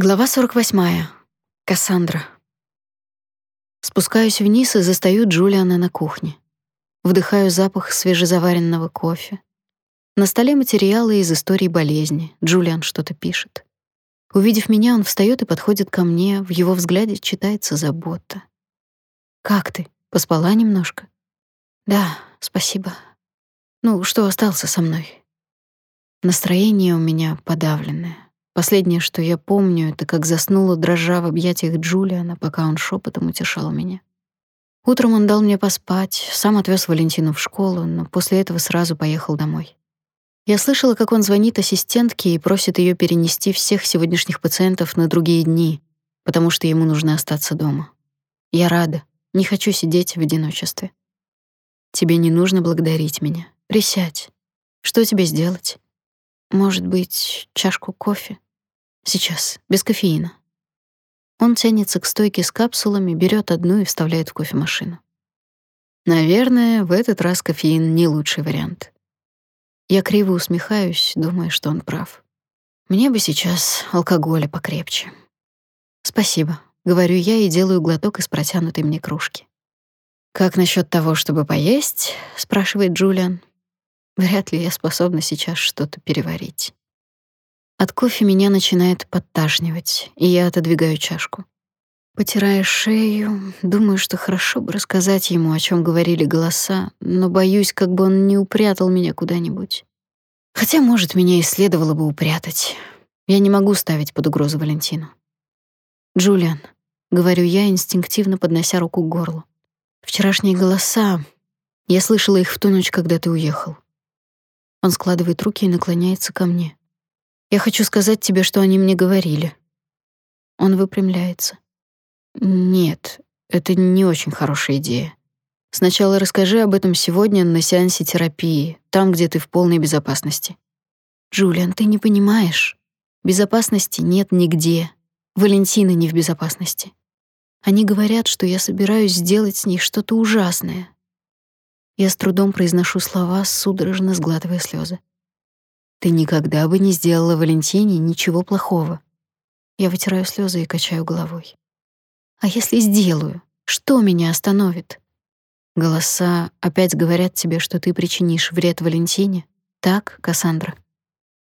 Глава 48. Кассандра. Спускаюсь вниз и застаю Джулиана на кухне. Вдыхаю запах свежезаваренного кофе. На столе материалы из истории болезни. Джулиан что-то пишет. Увидев меня, он встаёт и подходит ко мне. В его взгляде читается забота. «Как ты? Поспала немножко?» «Да, спасибо. Ну, что остался со мной?» Настроение у меня подавленное. Последнее, что я помню, это как заснула, дрожа в объятиях Джулиана, пока он шепотом утешал меня. Утром он дал мне поспать, сам отвез Валентину в школу, но после этого сразу поехал домой. Я слышала, как он звонит ассистентке и просит ее перенести всех сегодняшних пациентов на другие дни, потому что ему нужно остаться дома. Я рада, не хочу сидеть в одиночестве. Тебе не нужно благодарить меня. Присядь. Что тебе сделать? Может быть, чашку кофе? Сейчас, без кофеина. Он тянется к стойке с капсулами, берет одну и вставляет в кофемашину. Наверное, в этот раз кофеин не лучший вариант. Я криво усмехаюсь, думая, что он прав. Мне бы сейчас алкоголя покрепче. Спасибо, говорю я и делаю глоток из протянутой мне кружки. Как насчет того, чтобы поесть? спрашивает Джулиан. Вряд ли я способна сейчас что-то переварить. От кофе меня начинает подташнивать, и я отодвигаю чашку. Потирая шею, думаю, что хорошо бы рассказать ему, о чем говорили голоса, но боюсь, как бы он не упрятал меня куда-нибудь. Хотя, может, меня и следовало бы упрятать. Я не могу ставить под угрозу Валентину. Джулиан, говорю я, инстинктивно поднося руку к горлу. Вчерашние голоса, я слышала их в ту ночь, когда ты уехал. Он складывает руки и наклоняется ко мне. Я хочу сказать тебе, что они мне говорили. Он выпрямляется. Нет, это не очень хорошая идея. Сначала расскажи об этом сегодня на сеансе терапии, там, где ты в полной безопасности. Джулиан, ты не понимаешь. Безопасности нет нигде. Валентина не в безопасности. Они говорят, что я собираюсь сделать с ней что-то ужасное. Я с трудом произношу слова, судорожно сглатывая слезы. Ты никогда бы не сделала Валентине ничего плохого. Я вытираю слезы и качаю головой. А если сделаю? Что меня остановит? Голоса опять говорят тебе, что ты причинишь вред Валентине? Так, Кассандра?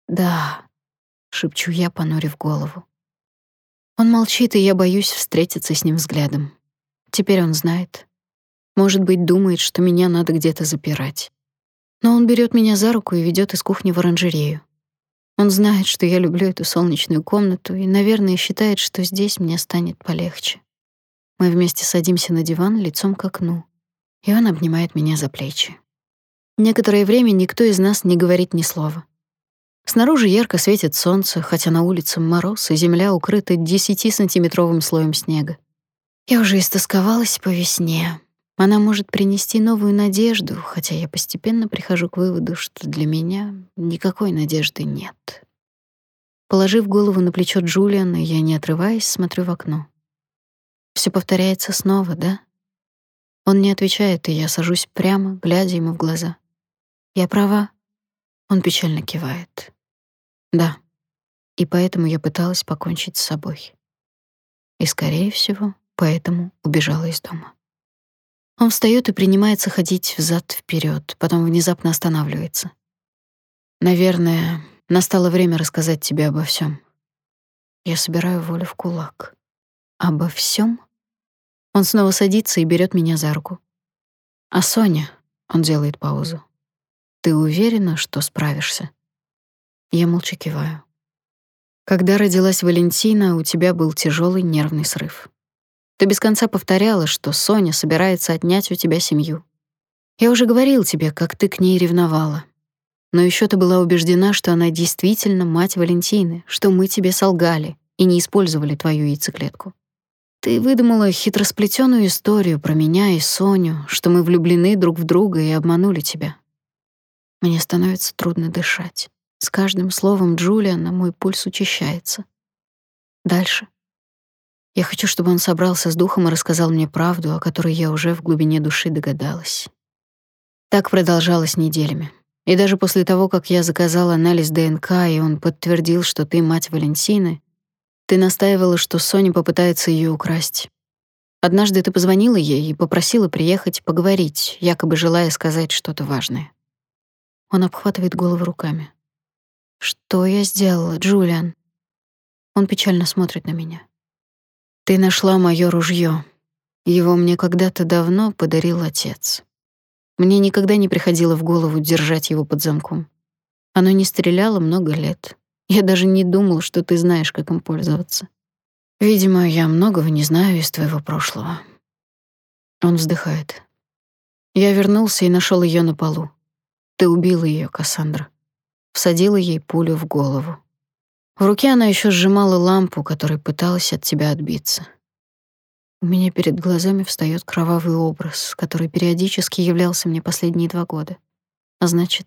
Да, шепчу я, понурив голову. Он молчит, и я боюсь встретиться с ним взглядом. Теперь он знает. Может быть, думает, что меня надо где-то запирать. Но он берет меня за руку и ведет из кухни в оранжерею. Он знает, что я люблю эту солнечную комнату и, наверное, считает, что здесь мне станет полегче. Мы вместе садимся на диван лицом к окну, и он обнимает меня за плечи. Некоторое время никто из нас не говорит ни слова. Снаружи ярко светит солнце, хотя на улице мороз, и земля укрыта 10-сантиметровым слоем снега. Я уже истосковалась по весне, она может принести новую надежду, хотя я постепенно прихожу к выводу, что для меня никакой надежды нет. Положив голову на плечо Джулиана, я, не отрываясь, смотрю в окно. Все повторяется снова, да? Он не отвечает, и я сажусь прямо, глядя ему в глаза. Я права. Он печально кивает. Да. И поэтому я пыталась покончить с собой. И, скорее всего, поэтому убежала из дома. Он встаёт и принимается ходить взад вперед, потом внезапно останавливается. Наверное, настало время рассказать тебе обо всем. Я собираю волю в кулак. Обо всем? Он снова садится и берет меня за руку. А Соня, он делает паузу. Ты уверена, что справишься? Я молча киваю. Когда родилась Валентина, у тебя был тяжелый нервный срыв. Ты без конца повторяла, что Соня собирается отнять у тебя семью. Я уже говорил тебе, как ты к ней ревновала. Но еще ты была убеждена, что она действительно мать Валентины, что мы тебе солгали и не использовали твою яйцеклетку. Ты выдумала хитросплетенную историю про меня и Соню, что мы влюблены друг в друга и обманули тебя. Мне становится трудно дышать. С каждым словом Джулиана мой пульс учащается. Дальше я хочу, чтобы он собрался с духом и рассказал мне правду, о которой я уже в глубине души догадалась. Так продолжалось неделями. И даже после того, как я заказала анализ ДНК, и он подтвердил, что ты мать Валентины, Ты настаивала, что Соня попытается ее украсть. Однажды ты позвонила ей и попросила приехать поговорить, якобы желая сказать что-то важное. Он обхватывает голову руками. Что я сделала, Джулиан? Он печально смотрит на меня. Ты нашла моё ружье. Его мне когда-то давно подарил отец. Мне никогда не приходило в голову держать его под замком. Оно не стреляло много лет. Я даже не думала, что ты знаешь, как им пользоваться. Видимо, я многого не знаю из твоего прошлого. Он вздыхает. Я вернулся и нашел ее на полу. Ты убила ее, Кассандра. Всадила ей пулю в голову. В руке она еще сжимала лампу, которой пыталась от тебя отбиться. У меня перед глазами встает кровавый образ, который периодически являлся мне последние два года. А значит,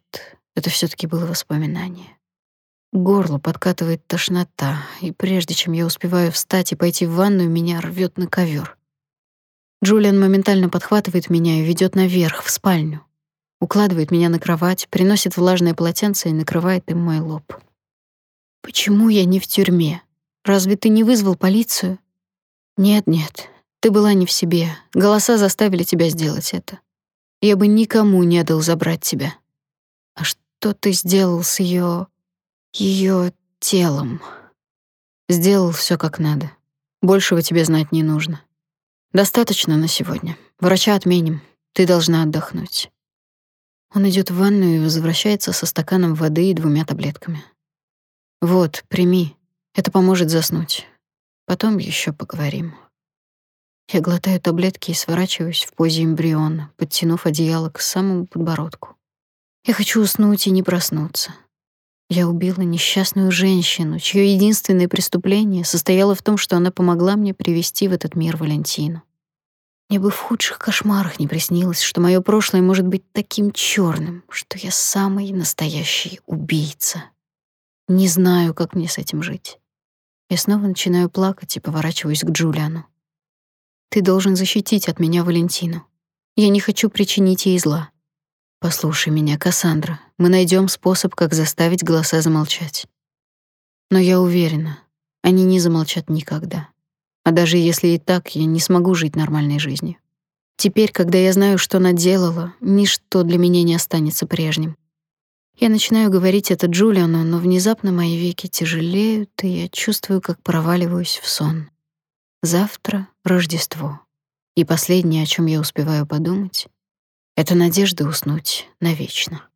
это все таки было воспоминание. Горло подкатывает тошнота, и прежде чем я успеваю встать и пойти в ванную, меня рвет на ковер. Джулиан моментально подхватывает меня и ведет наверх, в спальню. Укладывает меня на кровать, приносит влажное полотенце и накрывает им мой лоб. «Почему я не в тюрьме? Разве ты не вызвал полицию?» «Нет, нет, ты была не в себе. Голоса заставили тебя сделать это. Я бы никому не дал забрать тебя. А что ты сделал с ее ее телом. Сделал все как надо. Большего тебе знать не нужно. Достаточно на сегодня. Врача отменим. Ты должна отдохнуть. Он идет в ванную и возвращается со стаканом воды и двумя таблетками. Вот, прими. Это поможет заснуть. Потом еще поговорим. Я глотаю таблетки и сворачиваюсь в позе эмбриона, подтянув одеяло к самому подбородку. Я хочу уснуть и не проснуться. Я убила несчастную женщину, чье единственное преступление состояло в том, что она помогла мне привести в этот мир Валентину. Мне бы в худших кошмарах не приснилось, что мое прошлое может быть таким черным, что я самый настоящий убийца. Не знаю, как мне с этим жить. Я снова начинаю плакать и поворачиваюсь к Джулиану. Ты должен защитить от меня Валентину. Я не хочу причинить ей зла. Послушай меня, Кассандра. Мы найдем способ, как заставить голоса замолчать. Но я уверена, они не замолчат никогда. А даже если и так, я не смогу жить нормальной жизнью. Теперь, когда я знаю, что наделала, ничто для меня не останется прежним. Я начинаю говорить это Джулиану, но внезапно мои веки тяжелеют, и я чувствую, как проваливаюсь в сон. Завтра Рождество. И последнее, о чем я успеваю подумать, это надежда уснуть навечно.